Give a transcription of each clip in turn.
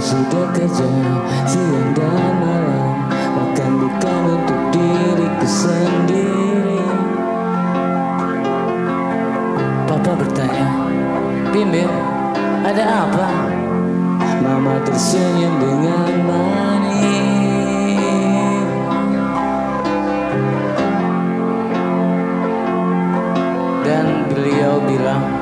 sudah kerja siang dan malam. Bahkan bukan untuk diriku sendiri. Papa bertanya Bim ada apa? Mama tersenyum dengan manis. Dan beliau bilang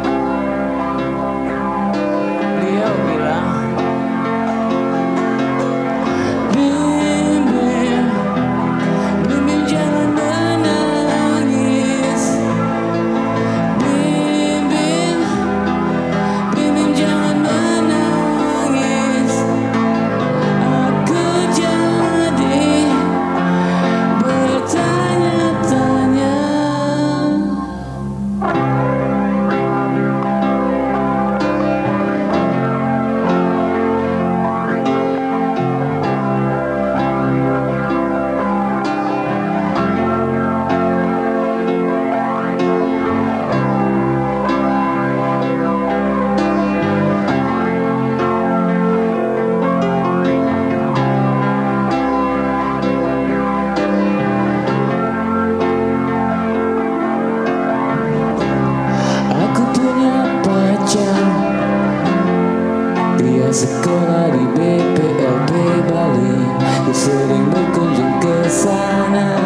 sering berkunjung ke sana.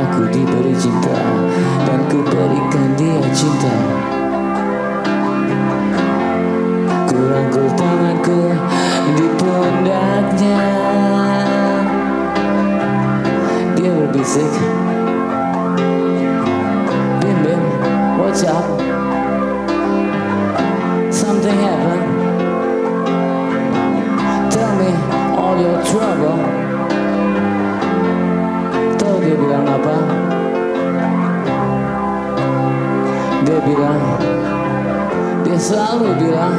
Aku diberi cinta Dan ku berikan dia cinta. Ku rangkul tanganku di pundaknya Dia berbisik Bim Bim, what's up? Trouble. Tahu dia bilang apa? Dia bilang, dia selalu bilang,